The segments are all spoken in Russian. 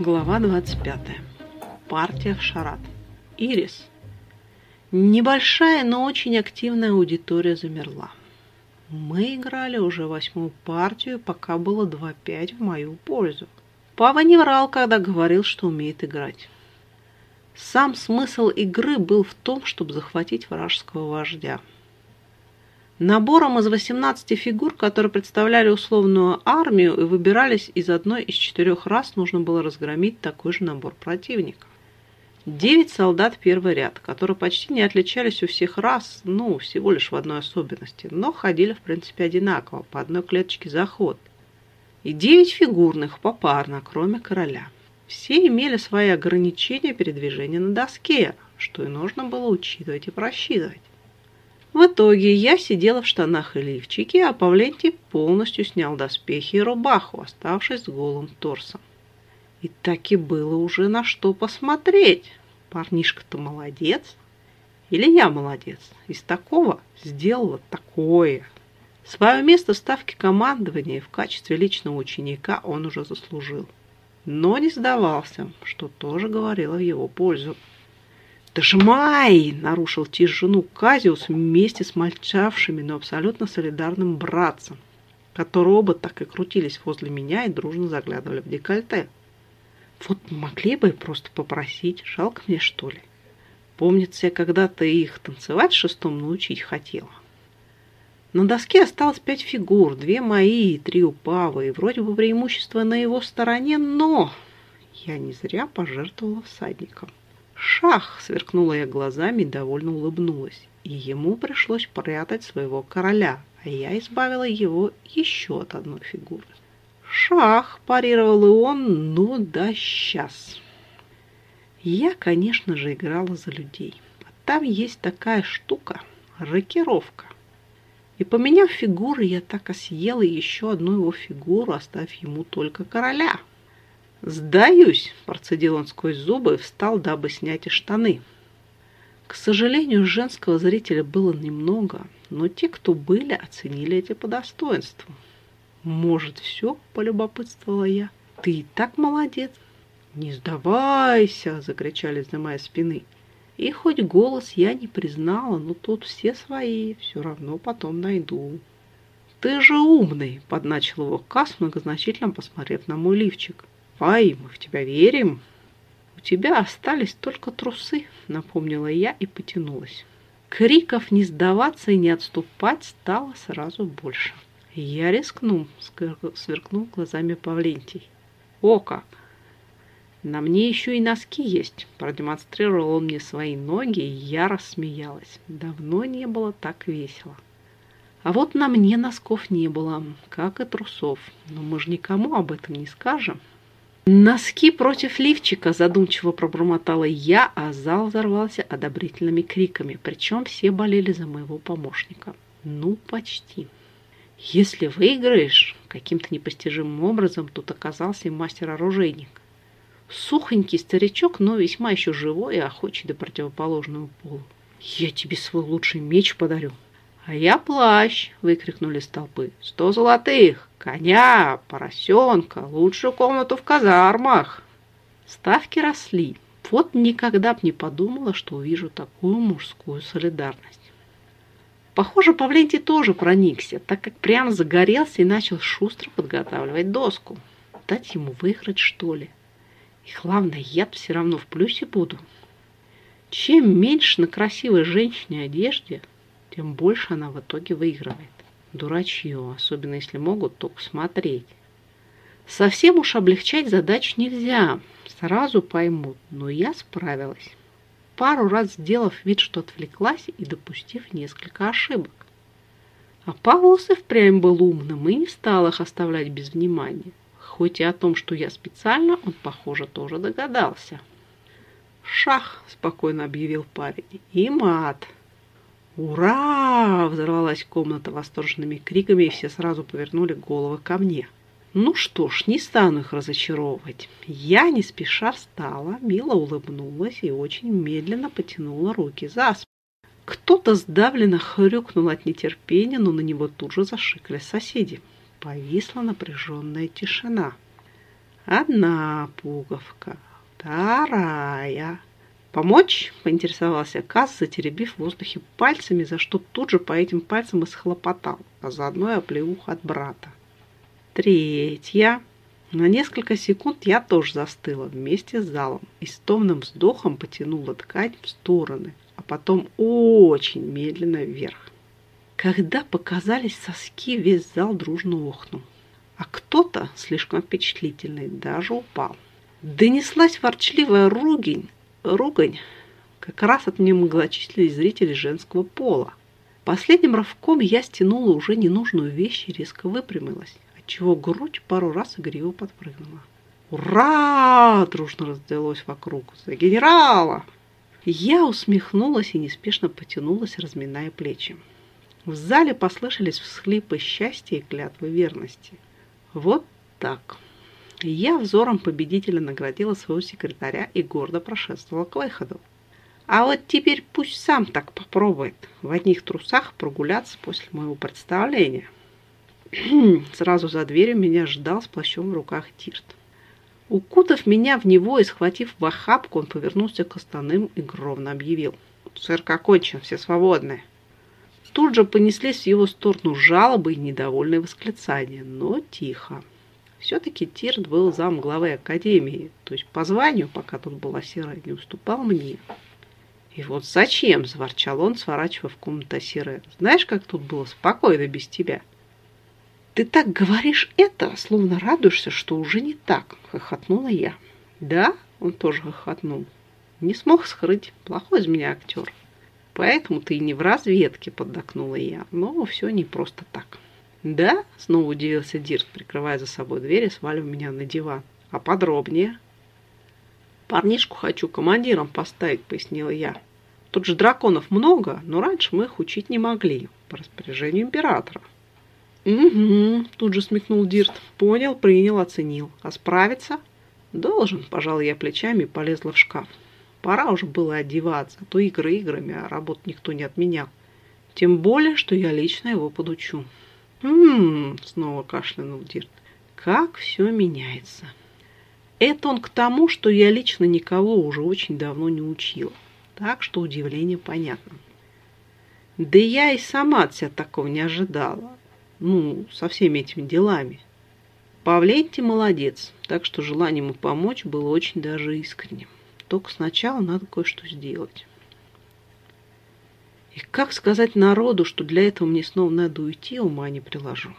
Глава 25. Партия в шарат. Ирис. Небольшая, но очень активная аудитория замерла. Мы играли уже восьмую партию, пока было 2-5 в мою пользу. Пава не врал, когда говорил, что умеет играть. Сам смысл игры был в том, чтобы захватить вражеского вождя – Набором из 18 фигур, которые представляли условную армию и выбирались из одной из четырех рас, нужно было разгромить такой же набор противников. Девять солдат первый ряд, которые почти не отличались у всех рас, ну, всего лишь в одной особенности, но ходили, в принципе, одинаково, по одной клеточке за ход. И девять фигурных, попарно, кроме короля. Все имели свои ограничения передвижения на доске, что и нужно было учитывать и просчитывать. В итоге я сидела в штанах и лифчике, а Павлентий полностью снял доспехи и рубаху, оставшись с голым торсом. И так и было уже на что посмотреть. Парнишка-то молодец. Или я молодец. Из такого сделала такое. Свое место в ставке командования в качестве личного ученика он уже заслужил. Но не сдавался, что тоже говорило в его пользу. «Дожимай!» – нарушил тишину Казиус вместе с мальчавшими, но абсолютно солидарным братцем, которые оба так и крутились возле меня и дружно заглядывали в декольте. Вот могли бы просто попросить, жалко мне что ли. Помнится, я когда-то их танцевать шестом научить хотела. На доске осталось пять фигур, две мои и три у Павы, и вроде бы преимущество на его стороне, но я не зря пожертвовала всадником. «Шах!» — сверкнула я глазами и довольно улыбнулась. И ему пришлось прятать своего короля, а я избавила его еще от одной фигуры. «Шах!» — парировал и он, ну да сейчас. Я, конечно же, играла за людей. А там есть такая штука — рокировка. И поменяв фигуры, я так осъела еще одну его фигуру, оставив ему только короля. «Сдаюсь!» – процедил он сквозь зубы и встал, дабы снять и штаны. К сожалению, женского зрителя было немного, но те, кто были, оценили эти по достоинству. «Может, все?» – полюбопытствовала я. «Ты и так молодец!» «Не сдавайся!» – закричали за моей спины. И хоть голос я не признала, но тут все свои, все равно потом найду. «Ты же умный!» – подначил его Кас, многозначительно посмотрев на мой лифчик. «Ай, мы в тебя верим!» «У тебя остались только трусы», — напомнила я и потянулась. Криков не сдаваться и не отступать стало сразу больше. «Я рискну», — сверкнул глазами Павлентий. «О как! На мне еще и носки есть», — продемонстрировал он мне свои ноги, и я рассмеялась. Давно не было так весело. А вот на мне носков не было, как и трусов. Но мы же никому об этом не скажем. «Носки против лифчика!» – задумчиво пробормотала я, а зал взорвался одобрительными криками, причем все болели за моего помощника. Ну, почти. Если выиграешь, каким-то непостижимым образом тут оказался и мастер-оружейник. Сухонький старичок, но весьма еще живой и охочий до противоположного пола. «Я тебе свой лучший меч подарю!» «А я плащ!» – выкрикнули с толпы. «Сто золотых! Коня, поросенка, лучшую комнату в казармах!» Ставки росли. Вот никогда б не подумала, что увижу такую мужскую солидарность. Похоже, Павлентий тоже проникся, так как прямо загорелся и начал шустро подготавливать доску. Дать ему выиграть, что ли? И главное, я все равно в плюсе буду. Чем меньше на красивой женщине одежде, тем больше она в итоге выигрывает. Дурачье, особенно если могут только смотреть. Совсем уж облегчать задачу нельзя, сразу поймут, но я справилась. Пару раз сделав вид, что отвлеклась и допустив несколько ошибок. А Павлос и впрямь был умным и не стал их оставлять без внимания. Хоть и о том, что я специально, он, похоже, тоже догадался. «Шах!» – спокойно объявил парень. «И мат!» «Ура!» – взорвалась комната восторженными криками, и все сразу повернули головы ко мне. Ну что ж, не стану их разочаровывать. Я не спеша встала, мило улыбнулась и очень медленно потянула руки за спину. Кто-то сдавленно хрюкнул от нетерпения, но на него тут же зашикали соседи. Повисла напряженная тишина. Одна пуговка, вторая. «Помочь?» – поинтересовался Касс, затеребив в воздухе пальцами, за что тут же по этим пальцам и схлопотал, а заодно и оплеух от брата. Третья. На несколько секунд я тоже застыла вместе с залом и с томным вздохом потянула ткань в стороны, а потом очень медленно вверх. Когда показались соски, весь зал дружно охнул, а кто-то, слишком впечатлительный, даже упал. Донеслась ворчливая ругань, ругань как раз от немногочисленных зрителей женского пола. Последним рывком я стянула уже ненужную вещь и резко выпрямилась, отчего грудь пару раз игриво подпрыгнула. «Ура!» – дружно раздалось вокруг. «За генерала!» Я усмехнулась и неспешно потянулась, разминая плечи. В зале послышались всхлипы счастья и клятвы верности. Вот так. Я взором победителя наградила своего секретаря и гордо прошествовала к выходу. А вот теперь пусть сам так попробует в одних трусах прогуляться после моего представления. Сразу за дверью меня ждал с плащом в руках Тирт. Укутав меня в него и схватив в охапку, он повернулся к остальным и громко объявил. «Цирк окончен, все свободны». Тут же понеслись в его сторону жалобы и недовольные восклицания, но тихо. Все-таки Тирт был зам главы академии, то есть по званию, пока тут была серая, не уступал мне. И вот зачем, заворчал он, сворачивая в комнату Асире. Знаешь, как тут было спокойно без тебя? Ты так говоришь это, словно радуешься, что уже не так, хохотнула я. Да, он тоже хохотнул. Не смог скрыть, плохой из меня актер. Поэтому ты и не в разведке, поддакнула я. Но все не просто так. «Да?» – снова удивился Дирт, прикрывая за собой дверь и сваливая меня на диван. «А подробнее?» «Парнишку хочу командиром поставить», – пояснила я. «Тут же драконов много, но раньше мы их учить не могли, по распоряжению императора». «Угу», – тут же смехнул Дирт. «Понял, принял, оценил. А справиться?» «Должен», – пожал я плечами и полезла в шкаф. Пора уже было одеваться, а то игры играми, а работу никто не отменял. Тем более, что я лично его подучу. Снова кашлянул Дирт, — «как все меняется». Это он к тому, что я лично никого уже очень давно не учила, так что удивление понятно. Да я и сама от себя такого не ожидала, ну, со всеми этими делами. Павленти молодец, так что желание ему помочь было очень даже искренним. Только сначала надо кое-что сделать. И как сказать народу, что для этого мне снова надо уйти, ума не приложу.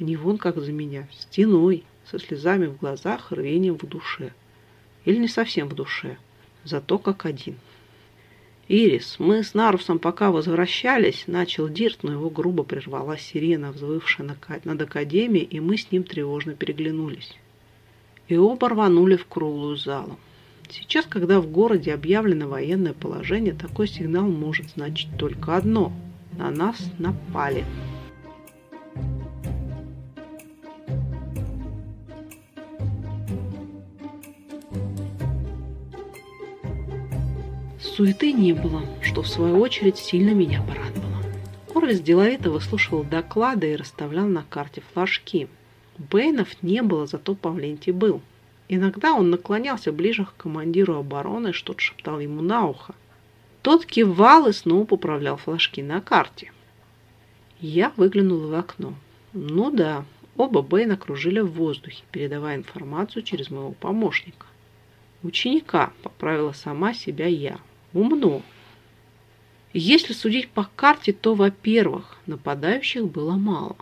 Они вон как за меня, стеной, со слезами в глазах, рвением в душе. Или не совсем в душе, зато как один. «Ирис, мы с Нарусом пока возвращались», — начал Дирт, но его грубо прервала сирена, взвывшая над Академией, и мы с ним тревожно переглянулись. И оба рванули в круглую залу. Сейчас, когда в городе объявлено военное положение, такой сигнал может значить только одно – на нас напали. Суеты не было, что в свою очередь сильно меня порадовало. Орвис деловито выслушивал доклады и расставлял на карте флажки. Бэйнов не было, зато Павлентий был – Иногда он наклонялся ближе к командиру обороны, что-то шептал ему на ухо. Тот кивал и снова поправлял флажки на карте. Я выглянула в окно. Ну да, оба Бэйна кружили в воздухе, передавая информацию через моего помощника. Ученика, поправила сама себя я. Умно. Если судить по карте, то, во-первых, нападающих было мало.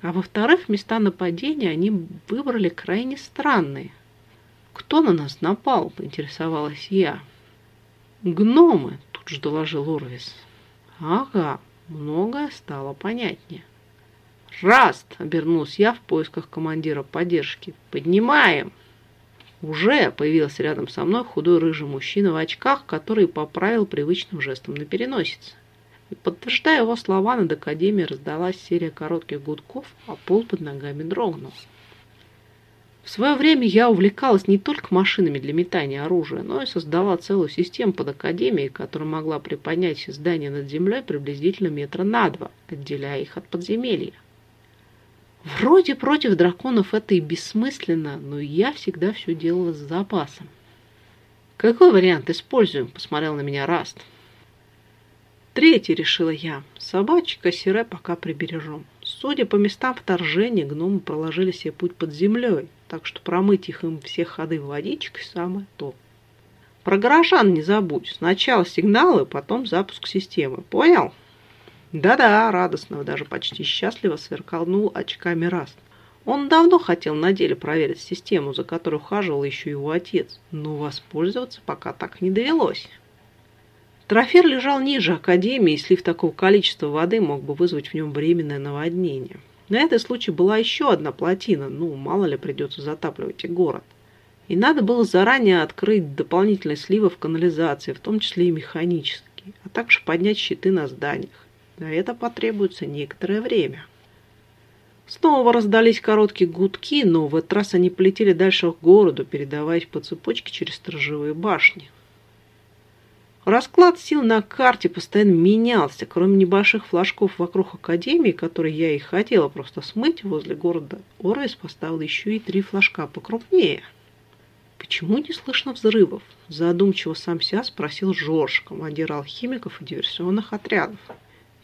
А во-вторых, места нападения они выбрали крайне странные. «Кто на нас напал?» – поинтересовалась я. «Гномы», – тут же доложил Орвис. «Ага, многое стало понятнее». «Раст!» – обернулась я в поисках командира поддержки. «Поднимаем!» Уже появился рядом со мной худой рыжий мужчина в очках, который поправил привычным жестом на переносице. И подтверждая его слова, над Академией раздалась серия коротких гудков, а пол под ногами дрогнул. В свое время я увлекалась не только машинами для метания оружия, но и создала целую систему под академией, которая могла приподнять здание над землей приблизительно метра на два, отделяя их от подземелья. Вроде против драконов это и бессмысленно, но я всегда все делала с запасом. «Какой вариант используем?» – посмотрел на меня Раст. Третий, решила я. Собачка Сире пока прибережем. Судя по местам вторжения, гномы проложили себе путь под землей, так что промыть их им все ходы водичкой самое то. Про горожан не забудь. Сначала сигналы, потом запуск системы. Понял? Да-да, радостно, даже почти счастливо сверкнул очками Раст. Он давно хотел на деле проверить систему, за которой ухаживал еще его отец, но воспользоваться пока так не довелось. Трофер лежал ниже Академии, и слив такого количества воды мог бы вызвать в нем временное наводнение. На этот случай была еще одна плотина, ну, мало ли придется затапливать и город. И надо было заранее открыть дополнительные сливы в канализации, в том числе и механические, а также поднять щиты на зданиях. На это потребуется некоторое время. Снова раздались короткие гудки, но в этот раз они полетели дальше к городу, передаваясь по цепочке через сторожевые башни. Расклад сил на карте постоянно менялся. Кроме небольших флажков вокруг Академии, которые я и хотела просто смыть возле города, Орвис поставил еще и три флажка покрупнее. «Почему не слышно взрывов?» Задумчиво сам себя спросил Жорж, командир алхимиков и диверсионных отрядов.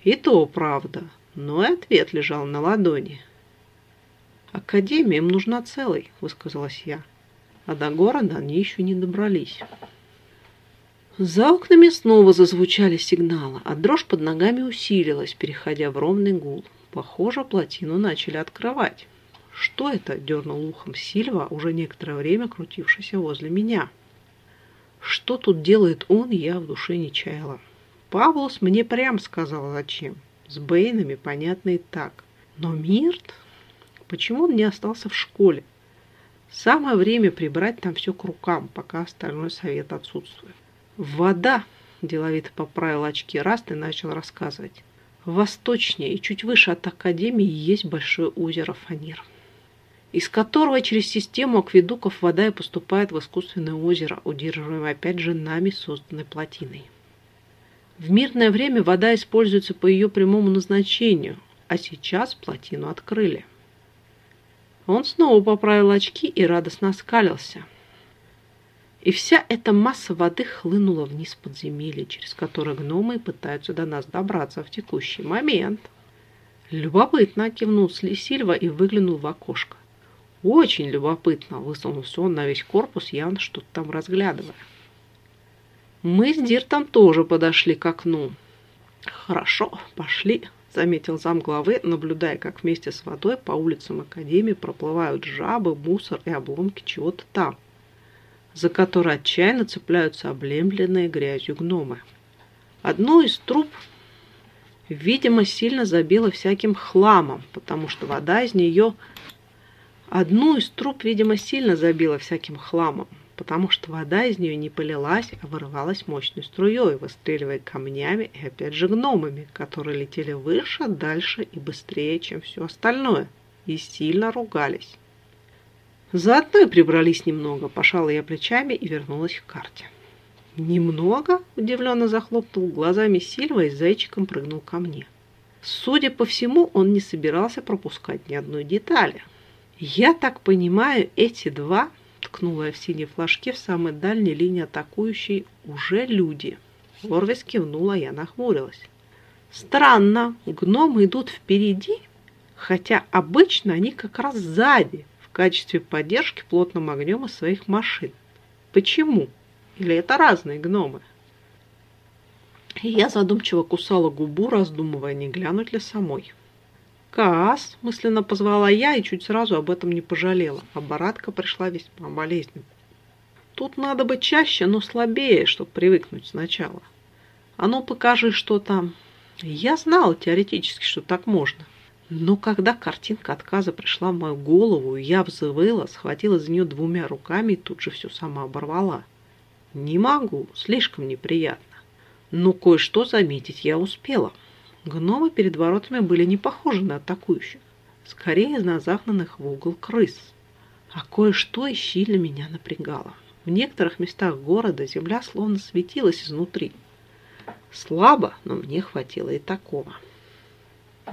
И то правда, но и ответ лежал на ладони. «Академия им нужна целой», — высказалась я. «А до города они еще не добрались». За окнами снова зазвучали сигналы, а дрожь под ногами усилилась, переходя в ровный гул. Похоже, плотину начали открывать. «Что это?» – дернул ухом Сильва, уже некоторое время крутившийся возле меня. Что тут делает он, я в душе не чаяла. Павлос мне прям сказал, зачем. С Бэйнами понятно и так. Но Мирт? Почему он не остался в школе? Самое время прибрать там все к рукам, пока остальной совет отсутствует. «Вода!» – деловито поправил очки Раст и начал рассказывать. Восточнее и чуть выше от Академии есть большое озеро Фанир, из которого через систему акведуков вода и поступает в искусственное озеро, удерживаемое опять же нами созданной плотиной. В мирное время вода используется по ее прямому назначению, а сейчас плотину открыли. Он снова поправил очки и радостно оскалился – и вся эта масса воды хлынула вниз подземелье, через которое гномы пытаются до нас добраться в текущий момент. Любопытно кивнул Сильва и выглянул в окошко. Очень любопытно, высунулся он на весь корпус, явно что-то там разглядывая. Мы с Диртом тоже подошли к окну. Хорошо, пошли, заметил замглавы, наблюдая, как вместе с водой по улицам Академии проплывают жабы, мусор и обломки чего-то там за который отчаянно цепляются облемленные грязью гномы. Одну из труб, видимо, сильно забило всяким хламом, потому что вода из нее... Одну из труб, видимо, сильно забила всяким хламом, потому что вода из нее не полилась, а вырывалась мощной струей, выстреливая камнями и опять же гномами, которые летели выше, дальше и быстрее, чем все остальное, и сильно ругались. Заодно и прибрались немного, пошала я плечами и вернулась к карте. «Немного?» – удивленно захлопнул глазами Сильва и зайчиком прыгнул ко мне. Судя по всему, он не собирался пропускать ни одной детали. «Я так понимаю, эти два...» – ткнула я в синие флажки в самой дальней линии атакующей уже люди. Орвис кивнула, я нахмурилась. «Странно, гномы идут впереди, хотя обычно они как раз сзади, качестве поддержки плотным огнем из своих машин. Почему? Или это разные гномы? я задумчиво кусала губу, раздумывая, не глянуть ли самой. «Каас!» – мысленно позвала я и чуть сразу об этом не пожалела. Оборатка пришла весьма болезненно. Тут надо быть чаще, но слабее, чтобы привыкнуть сначала. А ну покажи, что там. Я знала теоретически, что так можно. Но когда картинка отказа пришла в мою голову, я взвыла, схватила за нее двумя руками и тут же все сама оборвала. Не могу, слишком неприятно. Но кое-что заметить я успела. Гномы перед воротами были не похожи на атакующих, скорее на загнанных в угол крыс. А кое-что и сильно меня напрягало. В некоторых местах города земля словно светилась изнутри. Слабо, но мне хватило и такого.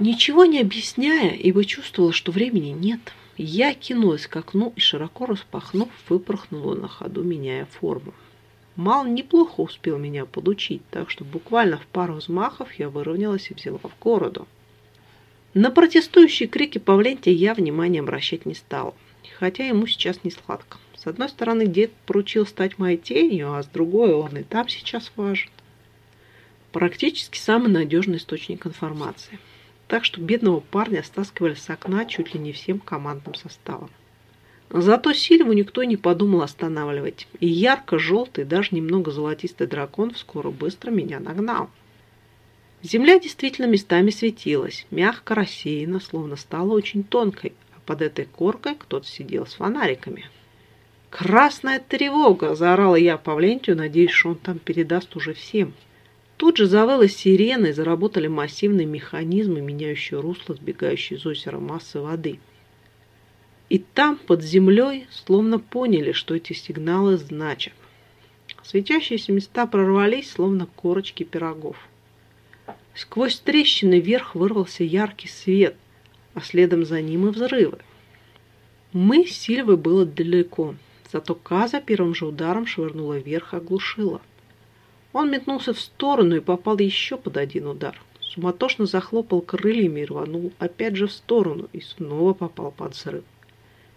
Ничего не объясняя, ибо чувствовала, что времени нет, я кинулась к окну и, широко распахнув, выпорхнула на ходу, меняя форму. Мал неплохо успел меня подучить, так что буквально в пару взмахов я выровнялась и взяла в городу. На протестующие крики Павлентия я внимания обращать не стала, хотя ему сейчас не сладко. С одной стороны, дед поручил стать моей тенью, а с другой он и там сейчас важен. Практически самый надежный источник информации. Так что бедного парня стаскивали с окна чуть ли не всем командным составом. Зато Сильву никто не подумал останавливать, и ярко-желтый, даже немного золотистый дракон вскоре быстро меня нагнал. Земля действительно местами светилась, мягко рассеяна, словно стала очень тонкой, а под этой коркой кто-то сидел с фонариками. «Красная тревога!» – заорала я Павлентию, надеясь, что он там передаст уже всем. Тут же завыла сирена и заработали массивные механизмы, меняющие русло сбегающей из озера массы воды – и там, под землей, словно поняли, что эти сигналы значат. Светящиеся места прорвались, словно корочки пирогов. Сквозь трещины вверх вырвался яркий свет, а следом за ним и взрывы. Мы с Сильвой было далеко, зато Каза первым же ударом швырнула вверх и оглушила. Он метнулся в сторону и попал еще под один удар. Суматошно захлопал крыльями и рванул опять же в сторону и снова попал под взрыв.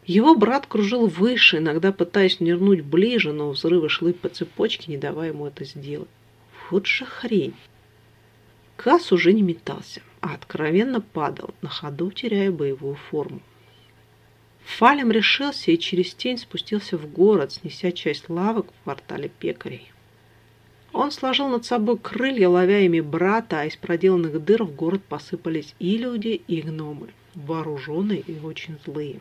Его брат кружил выше, иногда пытаясь нырнуть ближе, но взрывы шли по цепочке, не давая ему это сделать. Вот же хрень! Касс уже не метался, а откровенно падал, на ходу теряя боевую форму. Фалем решился и через тень спустился в город, снеся часть лавок в квартале пекарей. Он сложил над собой крылья, ловя ими брата, а из проделанных дыр в город посыпались и люди, и гномы, вооруженные и очень злые.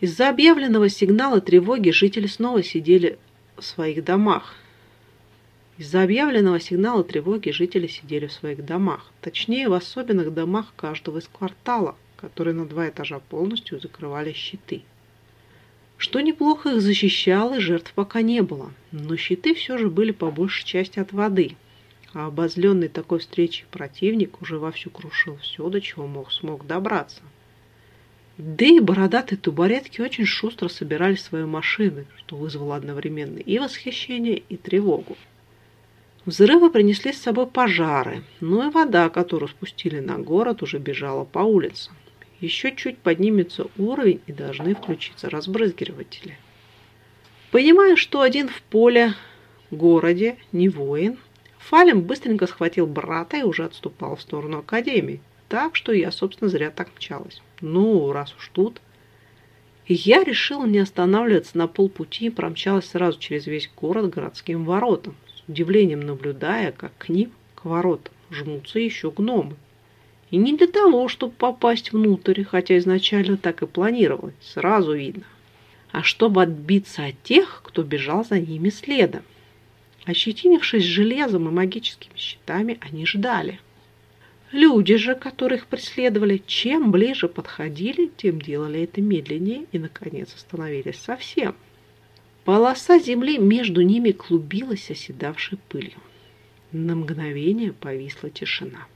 Из-за объявленного сигнала тревоги жители снова сидели в своих домах. Из-за объявленного сигнала тревоги жители сидели в своих домах, точнее в особенных домах каждого из квартала, которые на два этажа полностью закрывали щиты. Что неплохо их защищало, жертв пока не было, но щиты все же были по большей части от воды, а обозленный такой встречей противник уже вовсю крушил все, до чего мог смог добраться. Да и бородатые тубаретки очень шустро собирали свои машины, что вызвало одновременно и восхищение, и тревогу. Взрывы принесли с собой пожары, но и вода, которую спустили на город, уже бежала по улицам. Еще чуть поднимется уровень и должны включиться разбрызгиватели. Понимая, что один в поле, городе, не воин, Фалем быстренько схватил брата и уже отступал в сторону Академии. Так что я, собственно, зря так мчалась. Ну, раз уж тут. Я решила не останавливаться на полпути и промчалась сразу через весь город городским воротам, с удивлением наблюдая, как к ним, к воротам, жмутся еще гномы. И не для того, чтобы попасть внутрь, хотя изначально так и планировалось, сразу видно, а чтобы отбиться от тех, кто бежал за ними следом. Ощетинившись железом и магическими щитами, они ждали – Люди же, которых преследовали, чем ближе подходили, тем делали это медленнее и, наконец, остановились совсем. Полоса земли между ними клубилась оседавшей пылью. На мгновение повисла тишина.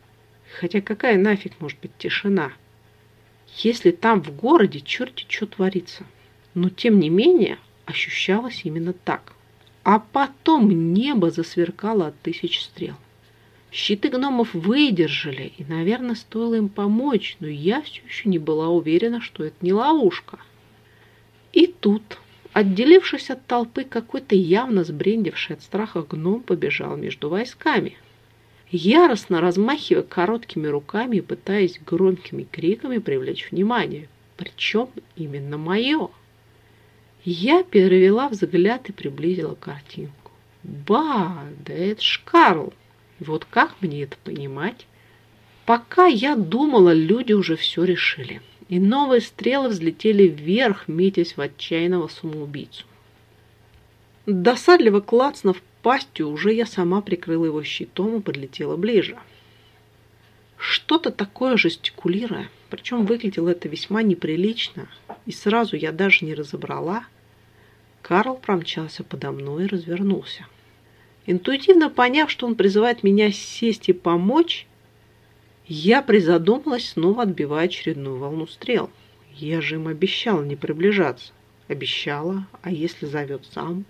Хотя какая нафиг может быть тишина, если там в городе черти что творится? Но тем не менее ощущалось именно так. А потом небо засверкало от тысяч стрел. Щиты гномов выдержали, и, наверное, стоило им помочь, но я все еще не была уверена, что это не ловушка. И тут, отделившись от толпы, какой-то явно сбрендивший от страха гном побежал между войсками. Яростно размахивая короткими руками и пытаясь громкими криками привлечь внимание. Причем именно мое. Я перевела взгляд и приблизила картинку. Ба, да это ж Карл! Вот как мне это понимать? Пока я думала, люди уже все решили. И новые стрелы взлетели вверх, метясь в отчаянного самоубийцу. Досадливо клацнув пастью, уже я сама прикрыла его щитом и подлетела ближе. Что-то такое жестикулируя, причем выглядело это весьма неприлично, и сразу я даже не разобрала, Карл промчался подо мной и развернулся. Интуитивно поняв, что он призывает меня сесть и помочь, Я призадумалась, снова отбивая очередную волну стрел. Я же им обещала не приближаться. Обещала, а если зовет сам?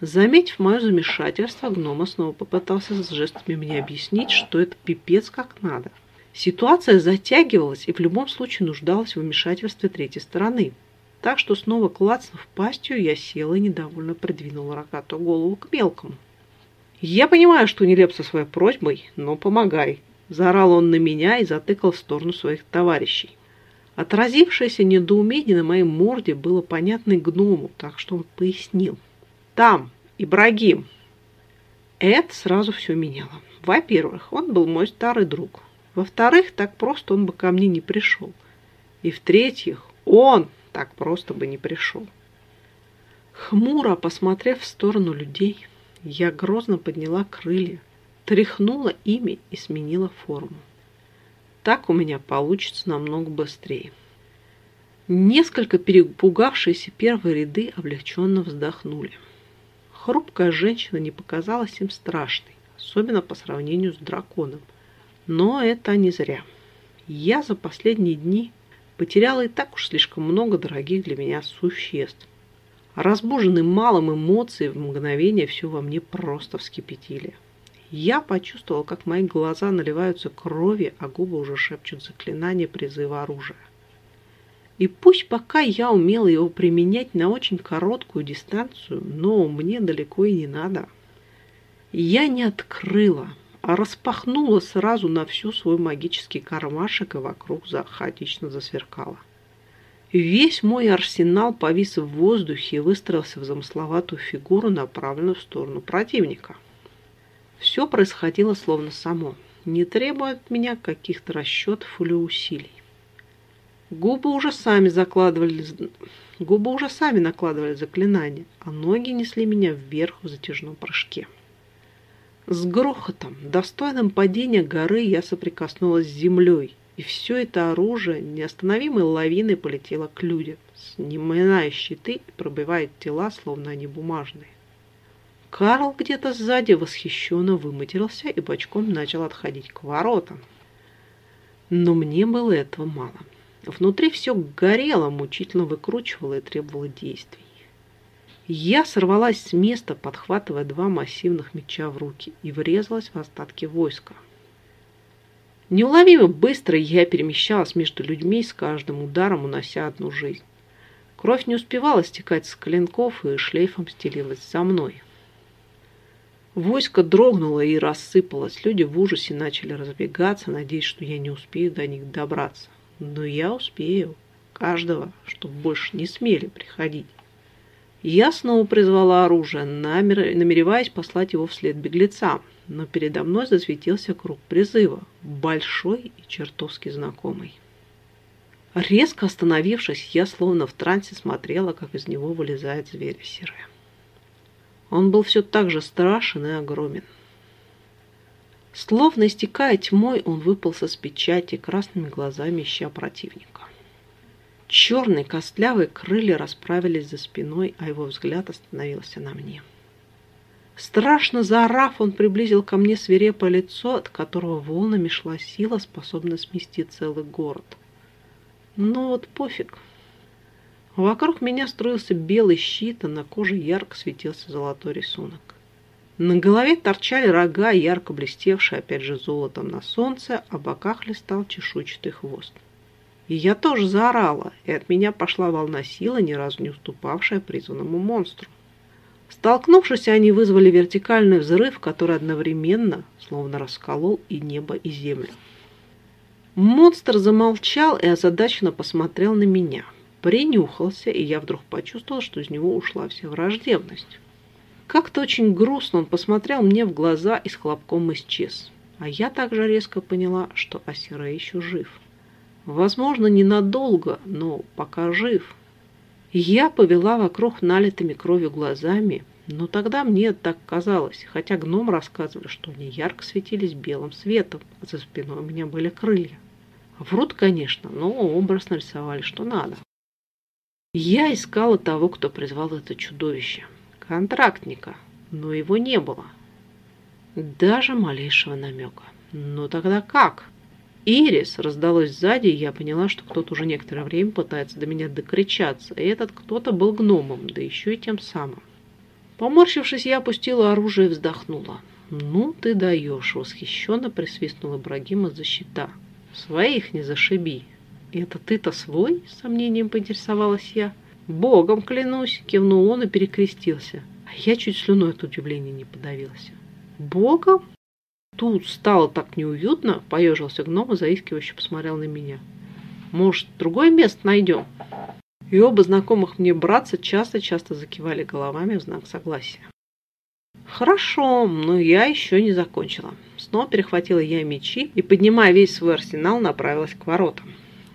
Заметив мое замешательство, гнома снова попытался с жестами мне объяснить, что это пипец как надо. Ситуация затягивалась и в любом случае нуждалась в вмешательстве третьей стороны. Так что снова клацнув пастью, я села и недовольно придвинула рогатую голову к мелкому. «Я понимаю, что нелеп со своей просьбой, но помогай!» Заорал он на меня и затыкал в сторону своих товарищей. Отразившееся недоумение на моей морде было понятно и гному, так что он пояснил. «Там, Ибрагим!» Это сразу все меняло. Во-первых, он был мой старый друг. Во-вторых, так просто он бы ко мне не пришел. И в-третьих, он так просто бы не пришел. Хмуро посмотрев в сторону людей, я грозно подняла крылья, тряхнула ими и сменила форму. Так у меня получится намного быстрее. Несколько перепугавшиеся первые ряды облегченно вздохнули. Хрупкая женщина не показалась им страшной, особенно по сравнению с драконом. Но это не зря. Я за последние дни потеряла и так уж слишком много дорогих для меня существ. Разбуженный малым эмоций в мгновение все во мне просто вскипятили. Я почувствовал, как мои глаза наливаются кровью, а губы уже шепчут заклинание призыва оружия. И пусть пока я умела его применять на очень короткую дистанцию, но мне далеко и не надо. Я не открыла, а распахнула сразу на всю свой магический кармашек и вокруг хаотично засверкала. Весь мой арсенал повис в воздухе и выстроился в замысловатую фигуру, направленную в сторону противника. Все происходило словно само, не требуя от меня каких-то расчетов или усилий. Губы уже сами закладывали, губы уже сами накладывали заклинания, а ноги несли меня вверх в затяжном прыжке. С грохотом, достойным падения горы, я соприкоснулась с землей, и все это оружие неостановимой лавиной полетело к людям, снимая щиты и пробивая тела, словно они бумажные. Карл где-то сзади восхищенно выматерился и бочком начал отходить к воротам. Но мне было этого мало. Внутри все горело, мучительно выкручивало и требовало действий. Я сорвалась с места, подхватывая два массивных меча в руки, и врезалась в остатки войска. Неуловимо быстро я перемещалась между людьми, с каждым ударом унося одну жизнь. Кровь не успевала стекать с клинков и шлейфом стелилась за мной. Войско дрогнуло и рассыпалось. Люди в ужасе начали разбегаться, надеясь, что я не успею до них добраться. Но я успею. Каждого, чтобы больше не смели приходить. Я снова призвала оружие, намереваясь послать его вслед беглецам, но передо мной засветился круг призыва, большой и чертовски знакомый. Резко остановившись, я словно в трансе смотрела, как из него вылезает зверь серая. Он был все так же страшен и огромен. Словно истекая тьмой, он выпался с печати красными глазами ища противника. Черные костлявые крылья расправились за спиной, а его взгляд остановился на мне. Страшно заорав, он приблизил ко мне свирепое лицо, от которого волнами шла сила, способная смести целый город. Ну вот пофиг, Вокруг меня строился белый щит, а на коже ярко светился золотой рисунок. На голове торчали рога, ярко блестевшие, опять же, золотом на солнце, а боках листал чешуйчатый хвост. И я тоже заорала, и от меня пошла волна силы, ни разу не уступавшая призванному монстру. Столкнувшись, они вызвали вертикальный взрыв, который одновременно словно расколол и небо, и землю. Монстр замолчал и озадаченно посмотрел на меня принюхался, и я вдруг почувствовал, что из него ушла вся враждебность. Как-то очень грустно он посмотрел мне в глаза и с хлопком исчез. А я также резко поняла, что Асира еще жив. Возможно, ненадолго, но пока жив. Я повела вокруг налитыми кровью глазами, но тогда мне так казалось, хотя гном рассказывали, что они ярко светились белым светом, а за спиной у меня были крылья. Врут, конечно, но образ нарисовали, что надо. Я искала того, кто призвал это чудовище. Контрактника, но его не было. Даже малейшего намека. Но тогда как? «Ирис!» раздалось сзади, и я поняла, что кто-то уже некоторое время пытается до меня докричаться. И этот кто-то был гномом, да еще и тем самым. Поморщившись, я опустила оружие и вздохнула. «Ну ты даешь!» — восхищенно присвистнула Ибрагима за щита. «Своих не зашиби!» «Это ты-то свой?» — сомнением поинтересовалась я. «Богом клянусь!» — кивнул он и перекрестился. А я чуть слюной от удивления не подавилась. «Богом?» Тут стало так неуютно, поежился гном и заискивающе посмотрел на меня. Может, другое место найдем? И оба знакомых мне братца часто-часто закивали головами в знак согласия. Хорошо, но я еще не закончила. Снова перехватила я мечи и, поднимая весь свой арсенал, направилась к воротам.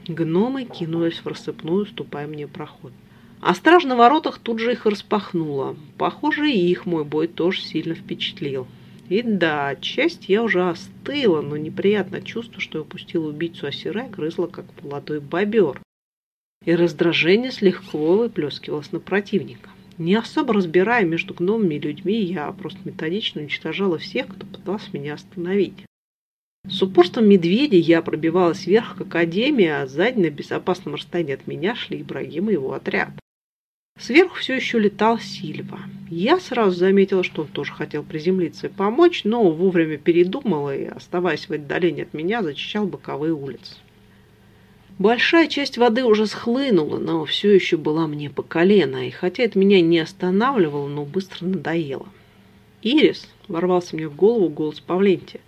Гномы кинулись в рассыпную, ступая мне проход. А страж на воротах тут же их распахнула. Похоже, и их мой бой тоже сильно впечатлил. И да, часть я уже остыла, но неприятно чувство, что я упустила убийцу Асира и грызла, как молодой бобер. И раздражение слегка выплескивалось на противника. Не особо разбирая между гномами и людьми, я просто методично уничтожала всех, кто пытался меня остановить. С упорством медведя я пробивалась вверх к академии, а сзади на безопасном расстоянии от меня шли Ибрагим и его отряд. Сверху все еще летал Сильва. Я сразу заметила, что он тоже хотел приземлиться и помочь, но вовремя передумал и, оставаясь в отдалении от меня, зачищал боковые улицы. Большая часть воды уже схлынула, но все еще была мне по колено, и хотя это меня не останавливало, но быстро надоело. «Ирис!» – ворвался мне в голову голос Павленти.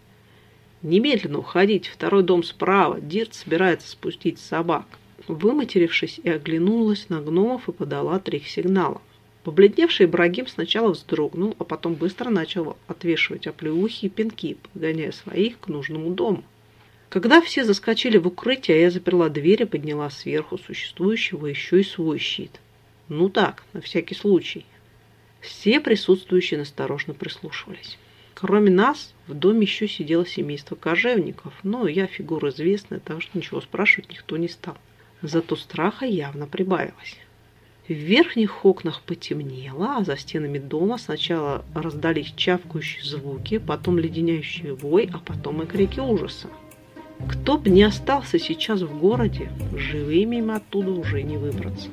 «Немедленно уходить, второй дом справа, Дирт собирается спустить собак» выматерившись и оглянулась на гномов и подала три сигнала. Побледневший Ибрагим сначала вздрогнул, а потом быстро начал отвешивать оплеухи и пинки, подгоняя своих к нужному дому. Когда все заскочили в укрытие, я заперла дверь и подняла сверху существующего еще и свой щит. Ну так, на всякий случай. Все присутствующие насторожно прислушивались. Кроме нас, в доме еще сидело семейство кожевников, но я фигура известная, так что ничего спрашивать никто не стал. Зато страха явно прибавилось. В верхних окнах потемнело, а за стенами дома сначала раздались чавкающие звуки, потом леденящий вой, а потом и крики ужаса. Кто бы не остался сейчас в городе, живыми им оттуда уже не выбраться.